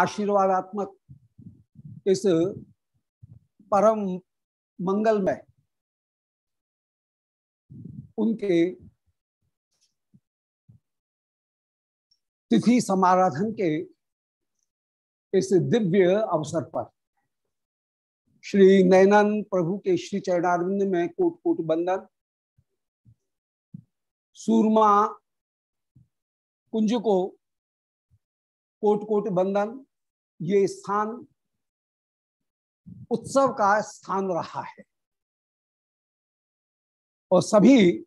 आशीर्वादात्मक इस परम मंगल में उनके तिथि समाराधन के इस दिव्य अवसर पर श्री नयनन प्रभु के श्री चरणारविंद में कोट कोट बंदन, सूरमा कुंज को कोट कोट बंदन ये स्थान, उत्सव का स्थान रहा है। और सभी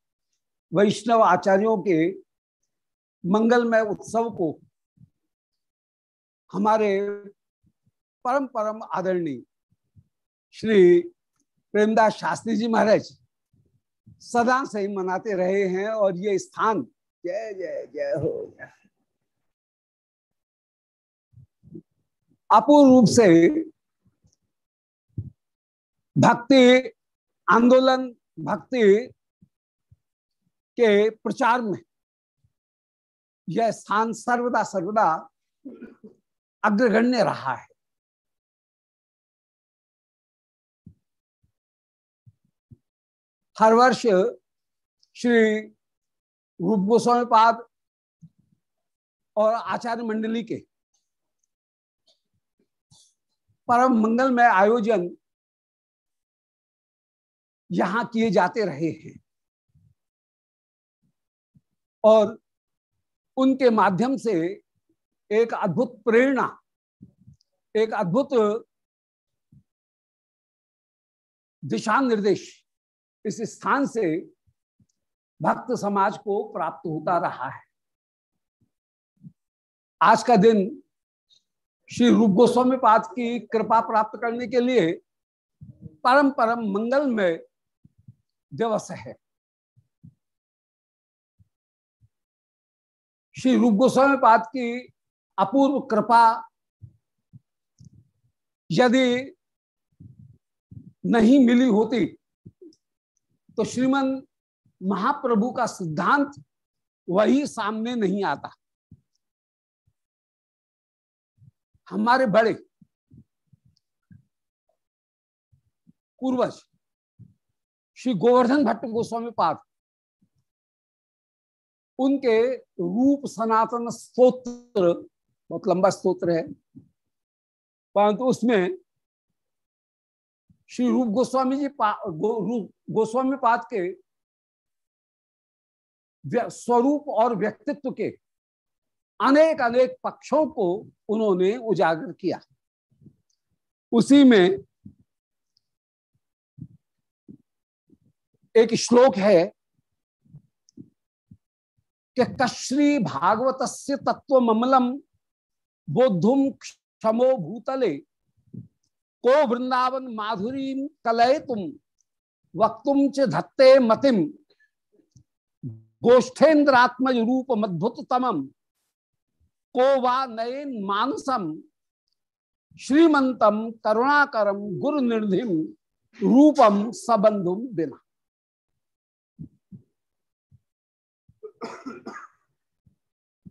वैष्णव आचार्यों के मंगलमय उत्सव को हमारे परम परम आदरणीय श्री प्रेमदास शास्त्री जी महाराज सदा से ही मनाते रहे हैं और ये स्थान जय जय जय हो। जय अपूर्ण रूप से भक्ति आंदोलन, भक्ति के प्रचार में यह स्थान सर्वदा सर्वदा अग्रगण्य रहा है। हर वर्ष श्री रूप गोस्वामी पाद और आचार्य मंडली के परम मंगल में आयोजन यहाँ किए जाते रहे हैं। और उनके माध्यम से एक अद्भुत प्रेरणा, एक अद्भुत दिशा निर्देश इस स्थान से भक्त समाज को प्राप्त होता रहा है। आज का दिन श्री रूप गोस्वामी पाद की कृपा प्राप्त करने के लिए परम परम मंगल में दिवस है। श्री रूप गोस्वामी पाद की अपूर्व कृपा यदि नहीं मिली होती तो श्रीमन महाप्रभु का सिद्धांत वही सामने नहीं आता। हमारे बड़े पूर्वज श्री गोवर्धन भट्ट गोस्वामी पाद उनके रूप सनातन स्तोत्र बहुत लंबा स्तोत्र है परंतु उसमें श्री रूप गोस्वामी जी पा गो, रूप गोस्वामी पाद के स्वरूप और व्यक्तित्व के अनेक अनेक पक्षों को उन्होंने उजागर किया। उसी में एक श्लोक है कि कश्री भागवत तत्व ममलम बोधुम क्षमो भूतले, को वृंदावन माधुरी कलय तुम वक्तुम च धत्ते मतिम गोष्ठेन्द्रात्मज रूप मद्भुत तमम को वा नयन मानसम, श्रीमंतम, करुणाकरम गुरु निर्धिम रूपम, सबंधुम बिना।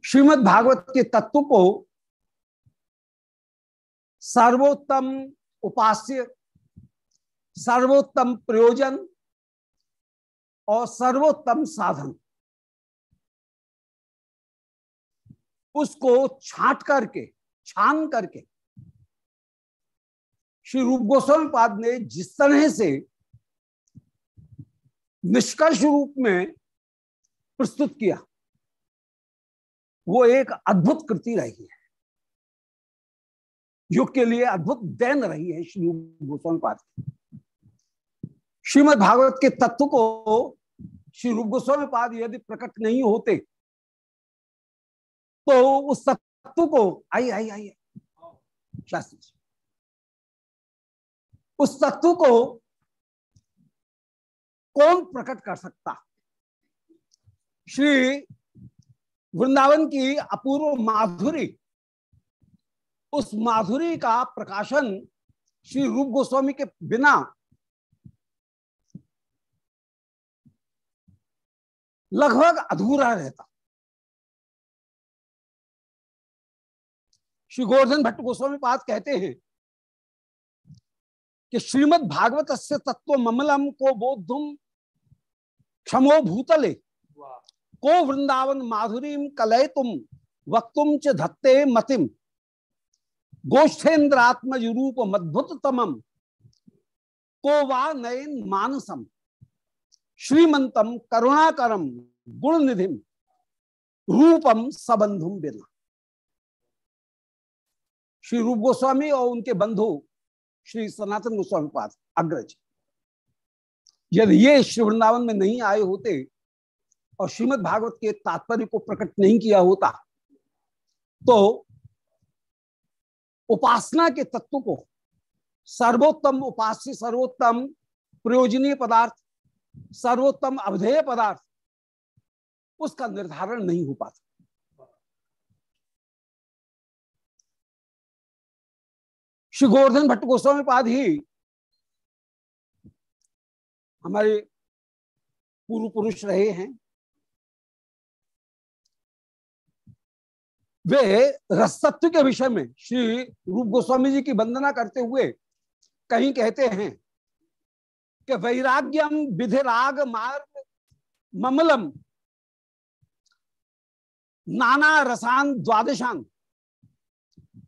श्रीमद् भागवत के तत्व को सर्वोत्तम उपास्य, सर्वोत्तम प्रयोजन और सर्वोत्तम साधन। उसको छाट करके छान करके। श्री रूप गोस्वामी पाद ने जिस तरह से निष्कर्ष रूप में प्रस्तुत किया, वो एक अद्भुत कृति रही है। युग के लिए अद्भुत देन रही है श्री रूप गोस्वामी पाद श्रीमद भागवत के तत्व को श्री रूप गोस्वामी पाद यदि प्रकट नहीं होते तो उस तत्व को आई आई आई उस तत्व को कौन प्रकट कर सकता? श्री वृंदावन की अपूर्व माधुरी। उस माधुरी का प्रकाशन श्री रूप गोस्वामी के बिना लगभग अधूरा रहता। श्री गोवर्धन भट्ट गोस्वामी पाद कहते हैं कि श्रीमद भागवत से तत्व ममलम को बोधुम क्षमो भूतले, को वृंदावन माधुरीम कलय तुम वक्तुम च धत्ते मतिम गोष्ठेन्द्रात्मज रूप मद्भुत तमम को वा नयन मानसम श्रीमंतम करुणाकरम गुण निधिम रूपम सबंधुम बिना श्री रूप गोस्वामी और उनके बंधु श्री सनातन गोस्वामी पाद अग्रज। यदि ये श्री वृंदावन में नहीं आए होते और श्रीमद भागवत के तात्पर्य को प्रकट नहीं किया होता तो उपासना के तत्व को सर्वोत्तम उपास्य, सर्वोत्तम प्रयोजनीय पदार्थ, सर्वोत्तम अवधेय पदार्थ, उसका निर्धारण नहीं हो पाता। श्री गोवर्धन भट्ट गोस्वामी पाद ही हमारे पूर्व पुरुष रहे हैं। वे रसत्व के विषय में श्री रूप गोस्वामी जी की वंदना करते हुए कहीं कहते हैं कि वैराग्यम विधिराग मार्ग ममलम नाना रसान द्वादशान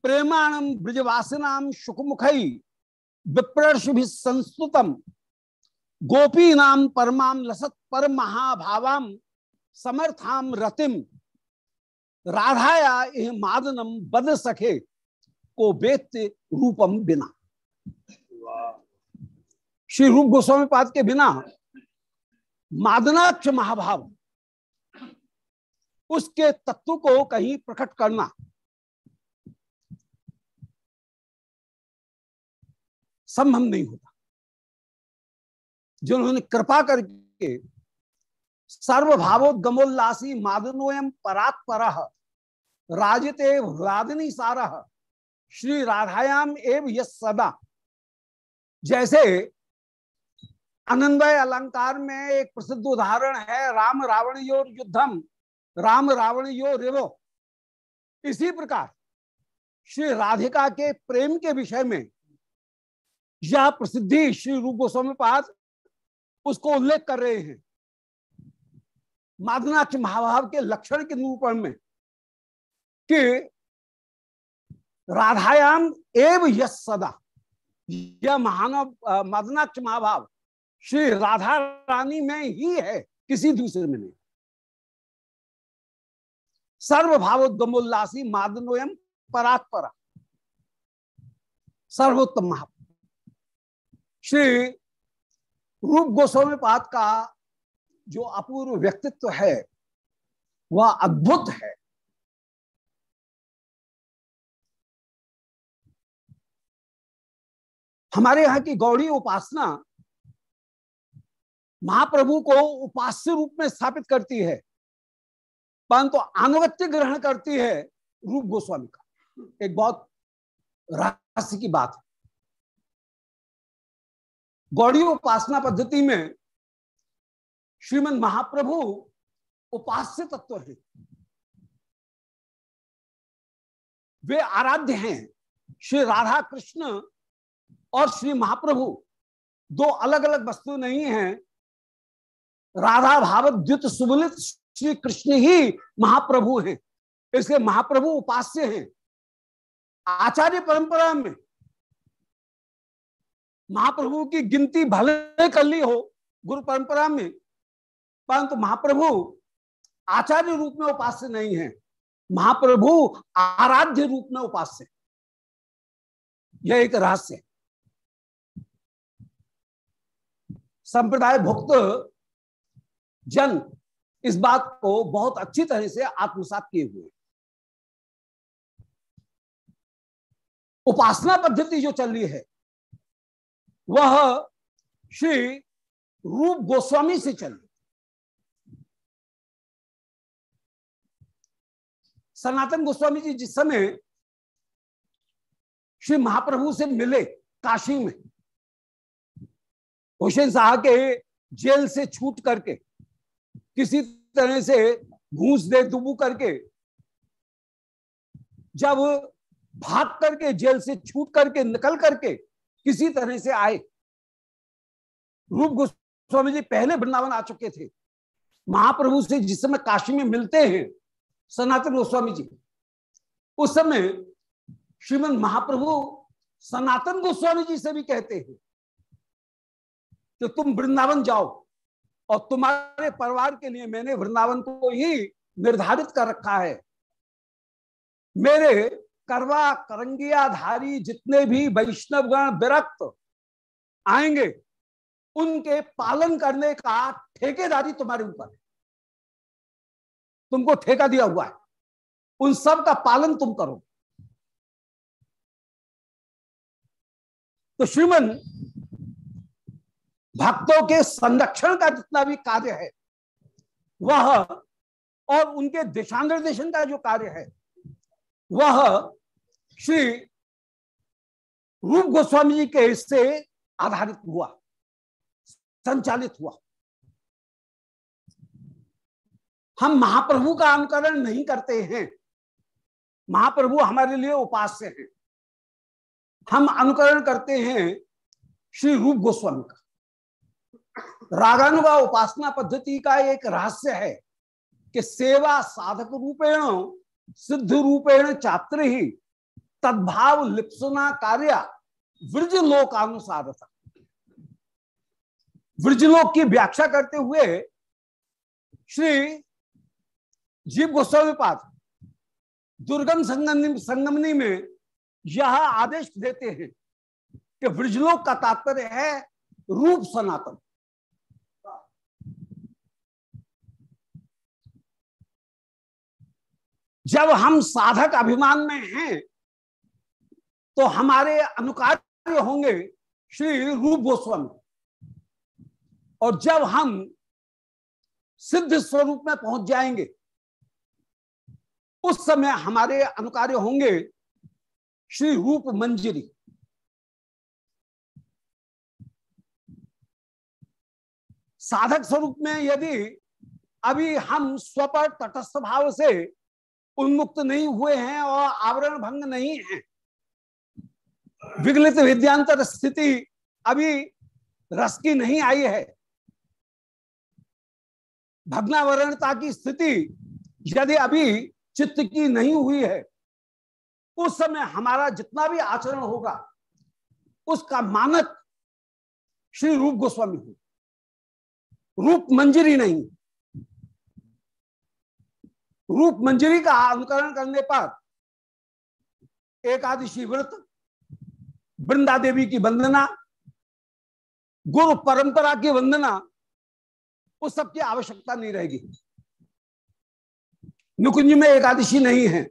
प्रेमाणम ब्रजवासिनाम शुकमुखई विप्रष भी संस्तुतम गोपी नाम परमाम लसत पर महाभावाम समर्थाम रतिम। राधाया यह मादनम बद सखे, को वेत्य रूपम बिना। श्री रूप गोस्वामी पाद के बिना मादनाक्ष महाभाव। उसके तत्व को कहीं प्रकट करना। संभव नहीं होता। जिन्होंने कृपा करके सर्वभावोद्गमोल्लासी मादनोयम परात्पर राजते राधनी सारा श्री राधायाम एव सदा। जैसे आनंदय अलंकार में एक प्रसिद्ध उदाहरण है, राम रावण यो युद्धम, राम रावण यो रिवो। इसी प्रकार श्री राधिका के प्रेम के विषय में यह प्रसिद्धि श्री रूप गोस्वामी पाद उसको उल्लेख कर रहे हैं। माधनाक्ष महाभाव के लक्षण के निरूपण में कि राधायाम एव यश सदा। यह महानव मदनाक्ष महाभाव श्री राधा रानी में ही है, किसी दूसरे में नहीं। सर्वभावोद्गमोल्लासी मादनोयम परात्परा। सर्वोत्तम महा श्री रूप गोस्वामी पाद का जो अपूर्व व्यक्तित्व है, वह अद्भुत है। हमारे यहाँ की गौड़ी उपासना महाप्रभु को उपास्य रूप में स्थापित करती है, परंतु तो अनुगत्य ग्रहण करती है रूप गोस्वामी का। एक बहुत रहस्य की बात है। गौड़ी उपासना पद्धति में श्रीमद महाप्रभु उपास्य तत्व है। वे आराध्य हैं। श्री राधा कृष्ण और श्री महाप्रभु दो अलग अलग वस्तु नहीं है। राधा भाव द्युत सुबलित श्री कृष्ण ही महाप्रभु हैं। इसलिए महाप्रभु उपास्य हैं। आचार्य परंपरा में महाप्रभु की गिनती भले कर ली हो गुरु परंपरा में, परंतु महाप्रभु आचार्य रूप में उपास्य नहीं है। महाप्रभु आराध्य रूप में उपास्य यह एक रहस्य है। संप्रदाय भुक्त जन इस बात को बहुत अच्छी तरह से आत्मसात किए हुए उपासना पद्धति जो चल रही है वह श्री रूप गोस्वामी से चल। सनातन गोस्वामी जी जिस समय श्री महाप्रभु से मिले काशी में, हुसैन शाह के जेल से छूट करके, किसी तरह से घूस दे दुबू करके, जब भाग करके जेल से छूट करके, निकल करके किसी तरह से आए। रूप गोस्वामी जी पहले वृंदावन आ चुके थे। महाप्रभु से जिस समय काशी में मिलते हैं, सनातन गोस्वामी जी, उस समय श्रीमद महाप्रभु सनातन गोस्वामी जी से भी कहते हैं कि तुम वृंदावन जाओ और तुम्हारे परिवार के लिए मैंने वृंदावन को ही निर्धारित कर रखा है। मेरे करवा करंगियाधारी जितने भी वैष्णवगण विरक्त आएँगे, उनके पालन करने का ठेकेदारी तुम्हारे ऊपर है। तुमको ठेका दिया हुआ है। उन सब का पालन तुम करो। तो श्रीमन, भक्तों के संरक्षण का जितना भी कार्य है, वह और उनके दिशा निर्देशन का जो कार्य है, वह श्री रूप गोस्वामी जी के हिस्से आधारित हुआ, संचालित हुआ। हम महाप्रभु का अनुकरण नहीं करते हैं। महाप्रभु हमारे लिए उपास्य हैं। हम अनुकरण करते हैं श्री रूप गोस्वामी का। रागानुगा उपासना पद्धति का एक रहस्य है कि सेवा साधक रूपेण, सिद्ध रूपेण चात्र ही तद्भाव लिप्सना कार्य वृज लोकानुसार वृजलोक की व्याख्या करते हुए श्री जीव गोस्वामी पाद दुर्गम संगमनी संगमनी में यह आदेश देते हैं कि वृजलोक का तात्पर्य है रूप सनातन। जब हम साधक अभिमान में हैं तो हमारे अनुकार्य होंगे श्री रूप गोस्वामी। और जब हम सिद्ध स्वरूप में पहुँच जाएँगे, उस समय हमारे अनुकार्य होंगे श्री रूप मंजरी। साधक स्वरूप में यदि अभी हम स्वपर तटस्थ भाव से उन्मुक्त नहीं हुए हैं और आवरण भंग नहीं है विगलित विद्यांतर स्थिति अभी रस की नहीं आई है। भग्नावरणता की स्थिति यदि अभी चित्त की नहीं हुई है, उस समय हमारा जितना भी आचरण होगा, उसका मानक श्री रूप गोस्वामी हो रूप मंजरी नहीं। रूप मंजरी का अनुकरण करने पर एकादशी व्रत वृंदा देवी की वंदना, गुरु परंपरा की वंदना, उस सब की आवश्यकता नहीं रहेगी। नुकुंज में एकादशी नहीं है।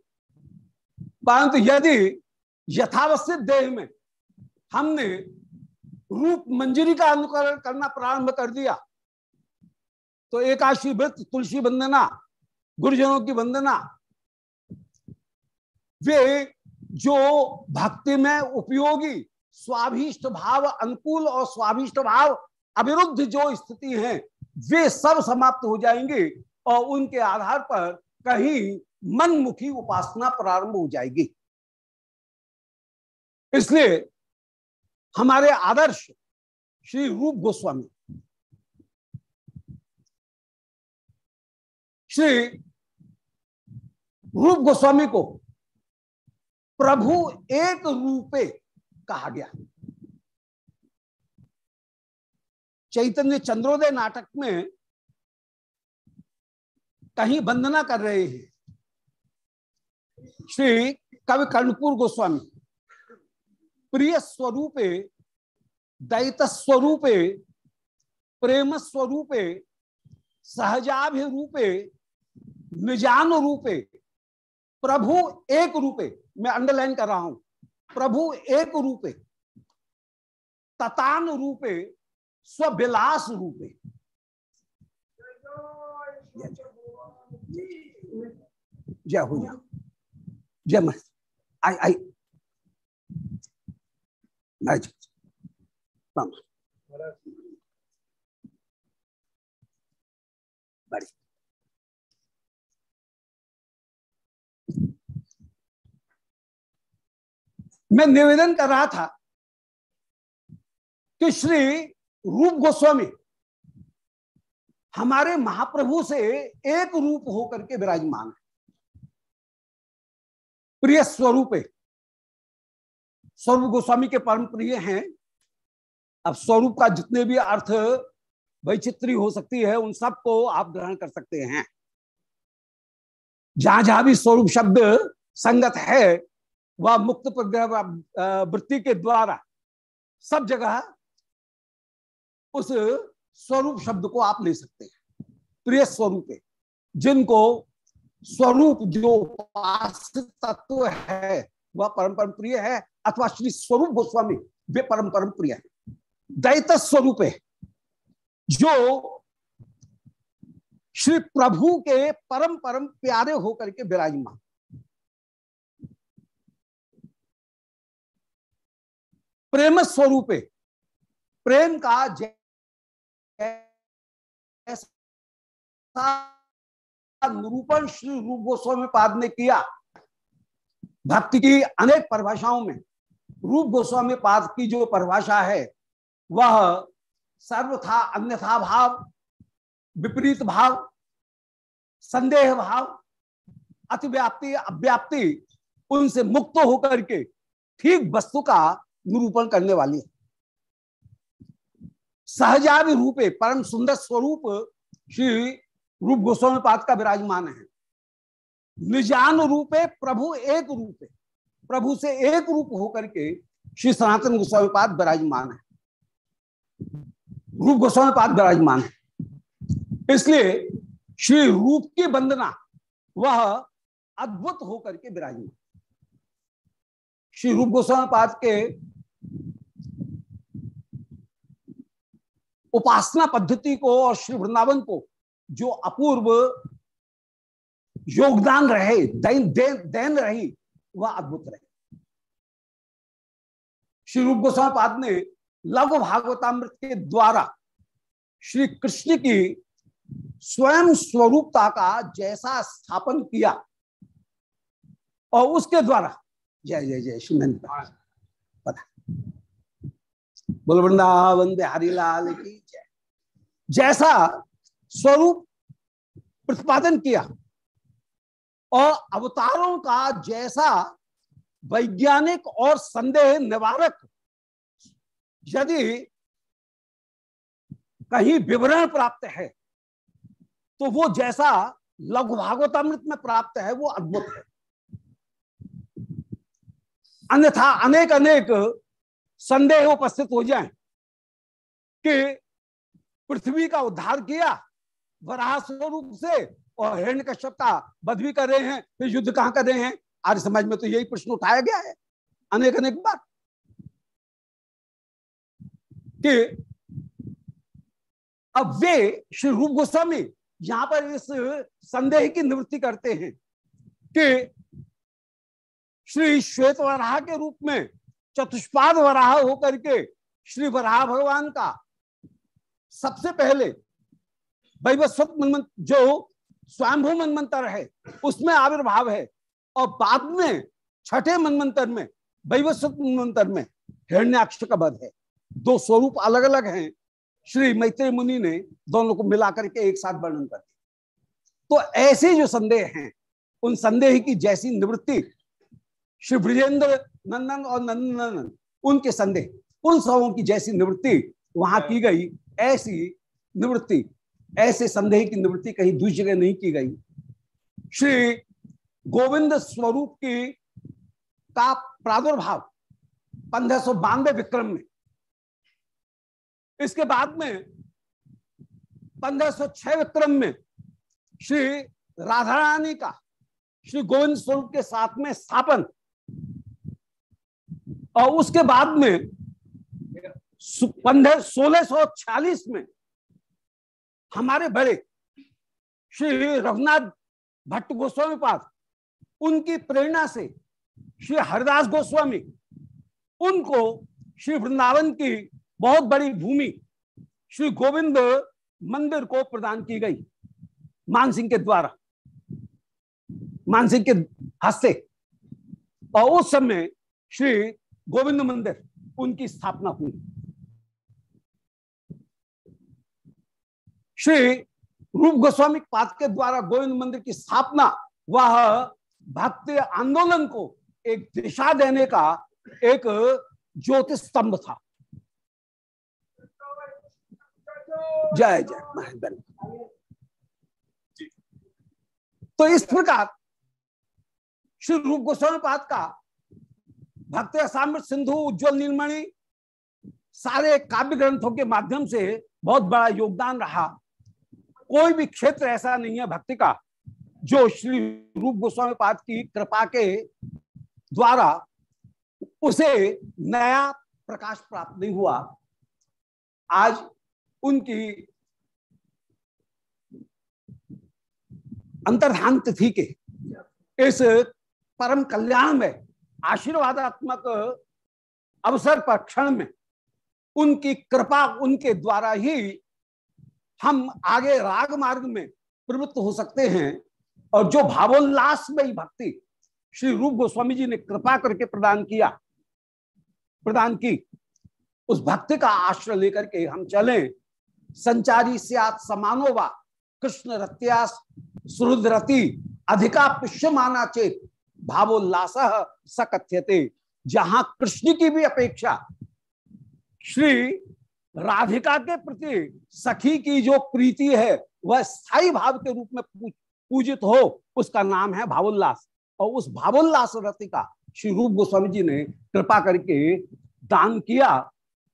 परंतु यदि यथावस्थित देह में हमने रूप मंजरी का अनुकरण करना प्रारंभ कर दिया तो एकादशी व्रत, तुलसी वंदना, गुरुजनों की वंदना, वे जो भक्ति में उपयोगी, स्वाभिष्ट भाव, अनुकूल और स्वाभिष्ट भाव, अविरुद्ध जो स्थिति है, वे सब समाप्त हो जाएँगे और उनके आधार पर कहीं मनमुखी उपासना प्रारंभ हो जाएगी। इसलिए हमारे आदर्श श्री रूप गोस्वामी, श्री रूप गोस्वामी को प्रभु एक रूपे कहा गया। चैतन्य चंद्रोदय नाटक में कहीं वंदना कर रहे हैं श्री कवि कर्णपुर गोस्वामी। प्रिय स्वरूपे, दैत स्वरूपे, प्रेम स्वरूपे सहजाभि रूपे निजान रूपे, प्रभु एक रूपे। मैं अंडरलाइन कर रहा हूँ। प्रभु एक रूपे, ततान रूपे स्वविलास रूपे। जय हो जय मस्त आई आई। बड़ी। मैं निवेदन कर रहा था कि श्री रूप गोस्वामी हमारे महाप्रभु से एक रूप होकर के विराजमान है। प्रिय स्वरूप स्वरूप गोस्वामी के परम प्रिय हैं। अब स्वरूप का जितने भी अर्थ वैचित्री हो सकती है, उन सबको आप ग्रहण कर सकते हैं। जहाँ जहाँ भी स्वरूप शब्द संगत है वह मुक्त वृत्ति के द्वारा सब जगह उस स्वरूप शब्द को आप ले सकते हैं। प्रिय स्वरूप जिनको स्वरूप जो तत्व है, वह परम परम प्रिय है, अथवा श्री स्वरूप गोस्वामी, वे परम परम प्रिय है। दैत स्वरूप जो श्री प्रभु के परम परम प्यारे होकर के विराजमान। प्रेम स्वरूप। प्रेम का निरूपण श्री रूप गोस्वामी पाद ने किया, भक्ति की अनेक परिभाषाओं में, रूप गोस्वामी पाद की जो परिभाषा है, वह सर्वथा अन्यथा भाव, विपरीत भाव, संदेह भाव, अतिव्याप्ति, अव्याप्ति, उनसे मुक्त होकर के ठीक वस्तु का निरूपण करने वाली है। सहजादि रूपे परम सुंदर स्वरूप श्री रूप गोस्वामी पाद का विराजमान है। निजान रूपे प्रभु एक रूप प्रभु से एक रूप होकर के श्री सनातन गोस्वामी पाद विराजमान है। रूप गोस्वामी पाद विराजमान है। इसलिए श्री रूप की वंदना वह अद्भुत होकर के विराजमान श्री रूप गोस्वामी पाद के उपासना पद्धति को और श्री वृंदावन को जो अपूर्व योगदान रहे दैन देन देन रही वह अद्भुत रहे। श्री रूप गोस्वामी पाद ने लघु भागवतामृत के द्वारा श्री कृष्ण की स्वयं स्वरूपता का जैसा स्थापन किया और उसके द्वारा जय जय जय श्री पता बोल वृंदावन बिहारी लाल की जय। जैसा स्वरूप प्रतिपादन किया, और अवतारों का जैसा वैज्ञानिक और संदेह निवारक, यदि कहीं विवरण प्राप्त है तो वो जैसा लघु भागवतामृत में प्राप्त है, वो अद्भुत है। अन्यथा अनेक अनेक संदेह उपस्थित हो जाए कि पृथ्वी का उद्धार किया वराह स्वरूप से, और हिरण्य कश्यप का बध भी कर रहे हैं, फिर युद्ध कहाँ कर रहे हैं? आर्य समाज में तो यही प्रश्न उठाया गया है अनेक अनेक बार। कि अब वे श्री रूप गोस्वामी यहाँ पर इस संदेह की निवृत्ति करते हैं कि श्री श्वेत वराह के रूप में चतुष्पाद वराह होकर के श्री वराह भगवान का सबसे पहले वैवस्वत मनमंत्र जो स्वयंभू मनमंत्र है, उसमें आविर्भाव है। और बाद में छठे मनमंत्र में वैवस्वत मनमंत्र में हिरण्याक्ष का बध है। दो स्वरूप अलग अलग हैं। श्री मैत्री मुनि ने दोनों को मिलाकर के एक साथ वर्णन कर तो ऐसे जो संदेह हैं, उन संदेह की जैसी निवृत्ति श्री ब्रजेंद्र नंदन और नंदन नंदन उनके संदेह। उन सबों की जैसी निवृत्ति वहाँ की गई, ऐसी निवृत्ति, ऐसे संदेह की निवृत्ति कहीं दूसरी जगह नहीं की गई। श्री गोविंद स्वरूप की का प्रादुर्भाव, पंद्रह सौ बानवे विक्रम में। इसके बाद में पंद्रह सौ छह विक्रम में श्री राधा रानी का, श्री गोविंद स्वरूप के साथ में स्थापन और उसके बाद में पंद्रह, सोलह सौ छियालीस में हमारे बड़े श्री रघुनाथ भट्ट गोस्वामी पाद, उनकी प्रेरणा से श्री हरिदास गोस्वामी, उनको श्री वृंदावन की बहुत बड़ी भूमि, श्री गोविंद मंदिर को प्रदान की गई मानसिंह के द्वारा मानसिंह के हस्ते। और उस समय श्री गोविंद मंदिर, उनकी स्थापना हुई। श्री रूप गोस्वामी पाद के द्वारा गोविंद मंदिर की स्थापना, वह भक्ति आंदोलन को एक दिशा देने का एक ज्योतिष स्तंभ था। जय जय महेंद्र तो इस प्रकार श्री रूप गोस्वामी पाद का भक्त असाम सिंधु, उज्ज्वल निर्मणि सारे काव्य ग्रंथों के माध्यम से बहुत बड़ा योगदान रहा। कोई भी क्षेत्र ऐसा नहीं है भक्ति का, जो श्री रूप गोस्वामी पाद की कृपा के द्वारा उसे नया प्रकाश प्राप्त नहीं हुआ। आज उनकी अंतर्धान तिथि के इस परम कल्याण में आशीर्वादात्मक अवसर पर क्षण में उनकी कृपा उनके द्वारा ही हम आगे राग मार्ग में प्रवृत्त हो सकते हैं। और जो भावोल्लास में भक्ति श्री रूप गोस्वामी जी ने कृपा करके प्रदान किया, प्रदान की, उस भक्ति का आश्रय लेकर के हम चले। संचारी सियात समानोवा, कृष्ण रत्यास सुहृदरति अधिका पुष्यमाना चेत भावोल्लास सकथ्यते जहाँ कृष्ण की भी अपेक्षा श्री राधिका के प्रति सखी की जो प्रीति है, वह स्थायी भाव के रूप में पूजित हो, उसका नाम है भावोल्लास। और उस भावोल्लास रति का श्री रूप गोस्वामी जी ने कृपा करके दान किया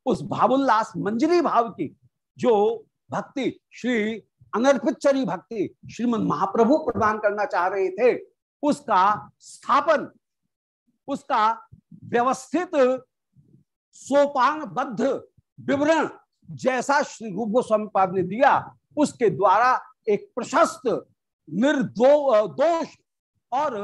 उस भावोल्लास मंजरी भाव की, जो भक्ति, श्री अनर्पितचरी भक्ति श्रीमद महाप्रभु प्रदान करना चाह रहे थे। उसका स्थापन, उसका व्यवस्थित सोपानबद्ध विवरण जैसा श्री रूप गोस्वामी पाद ने दिया, उसके द्वारा एक प्रशस्त निर्दो दोष और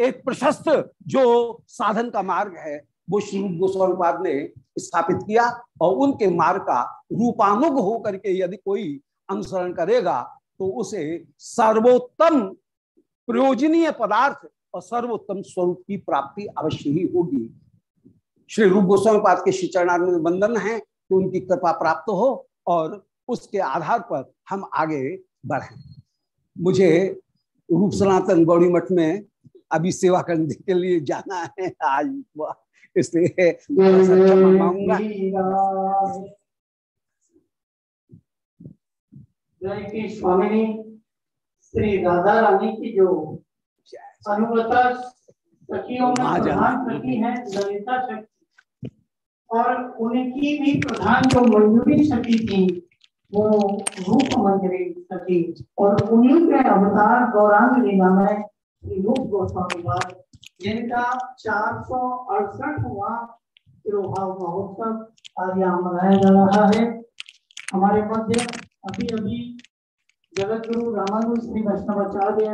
एक प्रशस्त जो साधन का मार्ग है, वो श्री रूप गोस्वामी पाद ने स्थापित किया और उनके मार्ग का रूपानुग होकर के यदि कोई अनुसरण करेगा तो उसे सर्वोत्तम प्रयोजनीय पदार्थ और सर्वोत्तम स्वरूप की प्राप्ति अवश्य ही होगी। श्री रूप गोस्वामी पाद के श्री चरणार्थ बंधन है कि उनकी कृपा प्राप्त हो और उसके आधार पर हम आगे बढ़े। मुझे रूप सनातन गौड़ी मठ में अभी सेवा करने के लिए जाना है आज इसलिए मांगूँगा स्वामी। श्री राधा रानी की जो अनुगता सखियों में प्रधान सखी है ललिता सखी और उनकी भी प्रधान जो मंजूरी सखी थी वो रूप मंजरी सखी और उन्हीं के अवतार गौरांग लीला में रूप गोस्वामी जिनका चार सौ अड़सठवा तिरुभाव महोत्सव आज यहाँ मनाया जा रहा है। हमारे मध्य अभी अभी जगत गुरु रामानुज श्री वैष्णवाचार्य